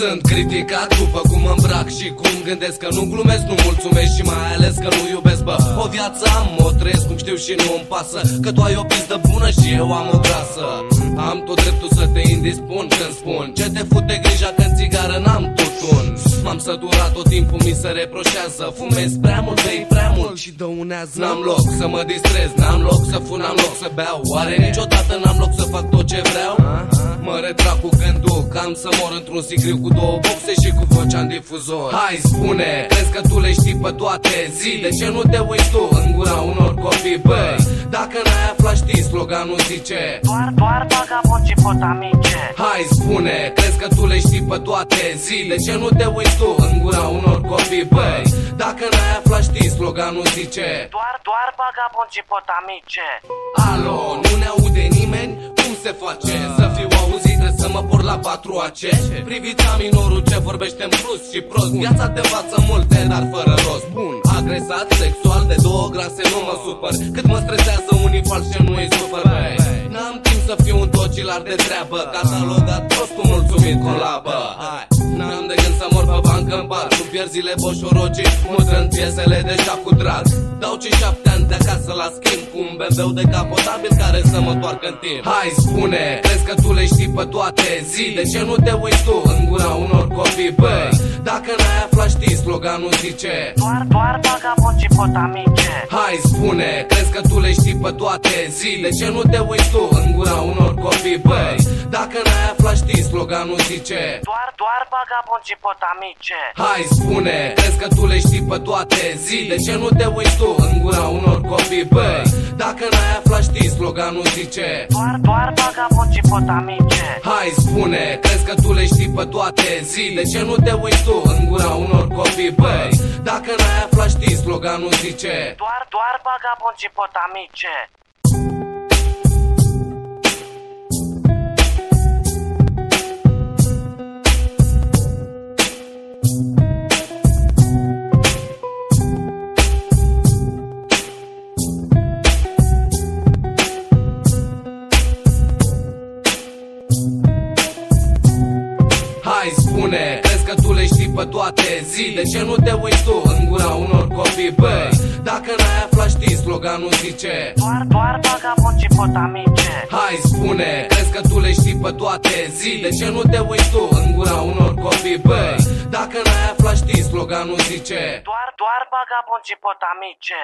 Sunt criticat după cum îmbrac și cum gândesc Că nu glumesc, nu mulțumesc și mai ales că nu iubesc Bă, o viață am, o trăiesc cum știu și nu îmi pasă Că tu ai o pistă bună și eu am o grasă Am tot dreptul să te indispun când spun Ce te fute grija când țigară n-am tutun. M-am săturat tot timpul mi se reproșează Fumez prea mult, bei prea mult și dăunează. N-am loc să mă distrez, n-am loc să fun, n-am loc să beau. Oare niciodată n-am loc să fac tot ce vreau? Mă retrag cu gândul că am să mor într-un sicriu cu două boxe și cu vocea în difuzor Hai spune, crezi că tu le știi pe toate zi De ce nu te uiți tu în gura unor copii, băi? Dacă n-ai aflat știi, sloganul zice Doar, doar vagabonci pot amice Hai spune, crezi că tu le știi pe toate zi De ce nu te uiți tu în gura unor copii, băi? Dacă n-ai aflat știi, sloganul zice Doar, doar vagabonci pot amice Alo, nu ne aude nimeni? Cum se face? Să fiu auzit, trebuie să mă por la patru ace Priviți ca minorul ce vorbește în plus și prost. Viața te învață multe, dar fără rost. Bun, agresat sexual de două grase nu mă supăr. Cât mă stresează unii falși ce nu îi supăr băi. N-am timp să fiu un tocilar de treabă. Catalogat prostul mulțumit colabă. Hai. N-am de gând să mor pe bancă în bar Nu pierd zile boșorogii Mutrând piesele deja cu drag. Dau ce șapte ani de acasă la schimb Cu un BMW decapotabil care să mă toarcă în timp. Hai spune, crezi că tu le știi pe toate zi? De ce nu te uiți tu în gura unor copii, băi? Dacă n-ai aflat știi, sloganul zice. Doar, doar vagabonci pot amice Hai spune, crezi că tu le știi pe toate zi De ce nu te uiți tu în gura unor copii, băi? Dacă n-ai aflat știi, sloganul zice. Doar, doar vagabonci pot amice Hai spune, crezi că tu le știi pe toate zi De ce nu te uiți tu în gura unor copii, băi? Dacă n-ai aflat știi, sloganul zice. Doar, doar vagabonci pot amice Hai spune, crezi că tu le știi pe toate zi De ce nu te uiți tu în gura unor copii, băi? Dacă n-ai aflat știi, sloganul zice. Doar, doar vagabonci pot amice Hai spune, crezi că tu le știi pe toate zi. De ce nu te uiți tu în gura unor copii, băi? Dacă n-ai aflat știi, sloganul zice. Doar, doar vagabonci pot amice Hai spune, crezi că tu le știi pe toate zi? De ce nu te uiți tu în gura unor copii, băi? Dacă n-ai aflat știi, sloganul zice. Doar, doar vagabonci pot amice